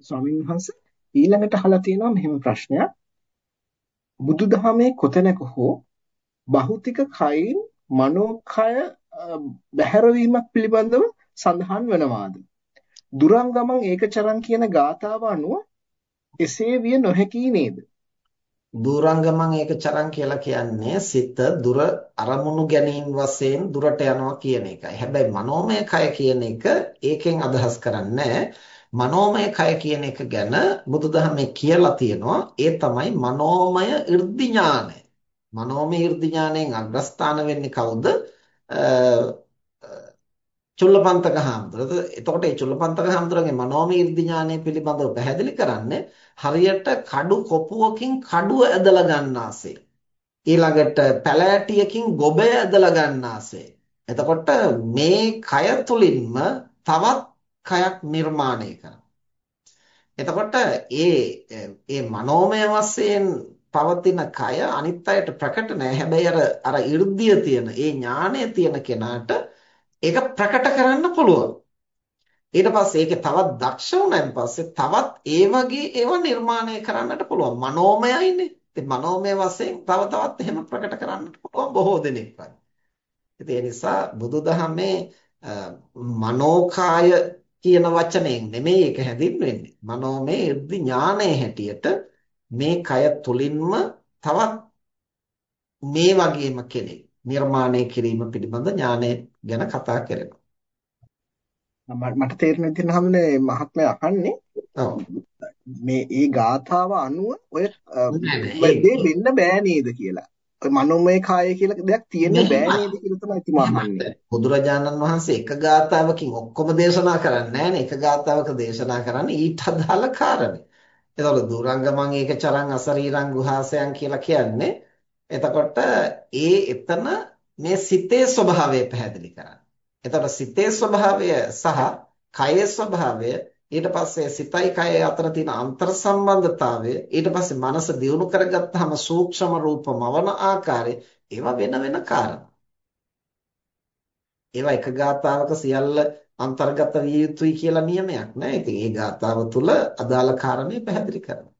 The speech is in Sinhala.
ස්වාමීන් වහන්සේ ඊළඟට අහලා තියෙනවා මෙහෙම ප්‍රශ්නයක්. බුදුදහමේ කොතැනක හෝ භෞතික කයින් මනෝකය බැහැරවීමක් පිළිබඳව සඳහන් වෙනවාද? දුරංගමං ඒකචරං කියන ගාථාව අනුව එසේ විය නොහැකි නේද? දුරංගමං ඒකචරං කියලා කියන්නේ සිත දුර අරමුණු ගැනීම වශයෙන් දුරට යනවා කියන එකයි. හැබැයි මනෝමය කය කියන එක ඒකෙන් අදහස් කරන්නේ මනෝමය කය කියන එක ගැන බුදුදහමේ කියලා තියෙනවා ඒ තමයි මනෝමය 이르දි ඥානය. මනෝමය 이르දි ඥාණයෙන් අග්‍රස්ථාන වෙන්නේ කවුද? චුල්ලපන්තක හාමුදුරුවෝ. එතකොට මේ චුල්ලපන්තක හාමුදුරුවන්ගේ මනෝමය 이르දි ඥානය පිළිබඳව පැහැදිලි කරන්නේ හරියට කඩු කොපුවකින් කඩුව ඇදලා ගන්නාසේ. ඊළඟට පැලෑටියකින් ගොබය ඇදලා ගන්නාසේ. එතකොට මේ කය තුලින්ම තවත් කයක් නිර්මාණය කරනවා. එතකොට ඒ ඒ මනෝමය වශයෙන් පවතින කය අනිත් අයට ප්‍රකට නෑ. හැබැයි අර අර 이르දිය තියෙන, ඒ ඥානය තියෙන කෙනාට ඒක ප්‍රකට කරන්න පුළුවන්. ඊට පස්සේ ඒකේ තවත් දක්ෂ වුණාන් පස්සේ තවත් ඒ වගේ ඒවා නිර්මාණය කරන්නට පුළුවන්. මනෝමයයිනේ. ඉතින් මනෝමය වශයෙන් තව තවත් එහෙම ප්‍රකට කරන්නට පුළුවන් බොහෝ දෙනෙක් වගේ. ඉතින් ඒ නිසා බුදුදහමේ මනෝකාය කියන වචනයෙන් නෙමෙයි ඒක හැදින්වෙන්නේ. මනෝමය 이르දි ඥානයේ හැටියට මේ කය තුලින්ම තවත් මේ වගේම කෙනෙක් නිර්මාණය කිරීම පිළිබඳ ඥානය ගැන කතා කරනවා. මට තේරෙන විදිහට හැමනේ මහත්මයා අහන්නේ මේ ඒ ගාථාව අනුව ඔය වෙන්න බෑ නේද කියලා. මනෝමය කාය කියලා දෙයක් තියෙන්න බෑ නේද කියලා තමයි ඉතින් අහන්නේ. බුදුරජාණන් වහන්සේ එක ගාතාවකින් ඔක්කොම දේශනා කරන්නේ නැහැනේ. එක ගාතාවක දේශනා කරන්නේ ඊට අදාළ කාරණේ. එතකොට දුරංගමං ඒක චරං අසරීරං ගුහාසයන් කියලා කියන්නේ එතකොට ඒ එතන මේ සිතේ ස්වභාවය පැහැදිලි කරන්නේ. එතකොට සිතේ ස්වභාවය සහ කයේ ස්වභාවය ඊට පස්සේ සිතයි කයයි අතර තියෙන අන්තර් සම්බන්ධතාවය ඊට පස්සේ මනස දියුණු කරගත්තාම සූක්ෂම රූප මවන ආකාරය ඒවා වෙන වෙන කාරණා. ඒවා එක ගාතාවක සියල්ල අන්තර්ගත විය යුතුයි කියලා නියමයක් නැහැ. ඉතින් ඒ ගාතාව තුළ අදාළ කාරණේ පැහැදිලි කරනවා.